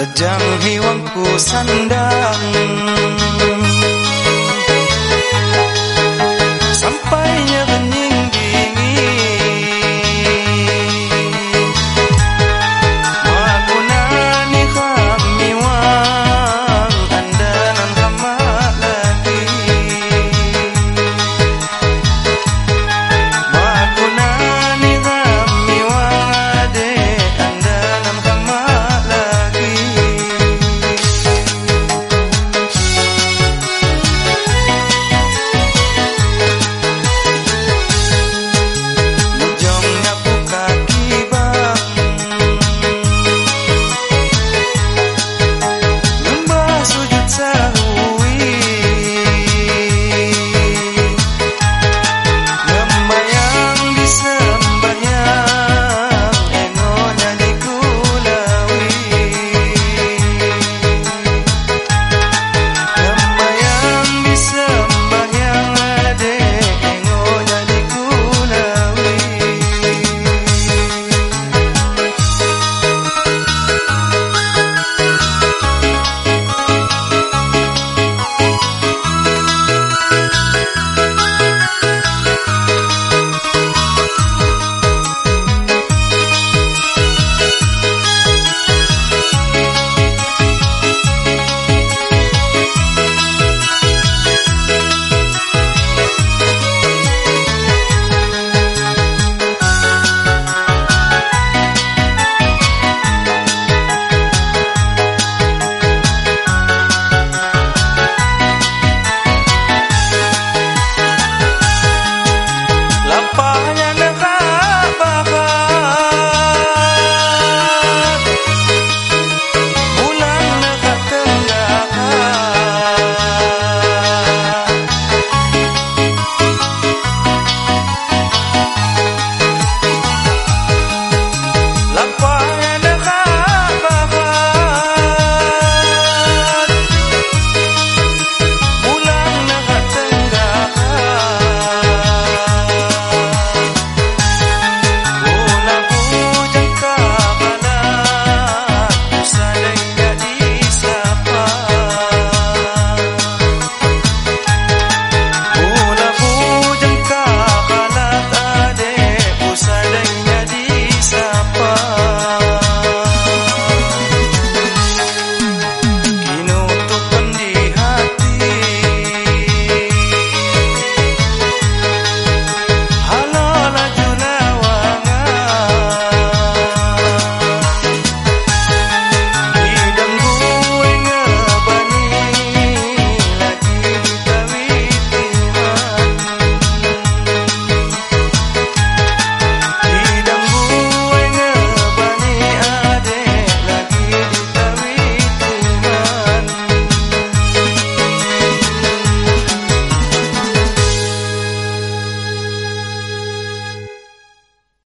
Pedang hiwangku sandang.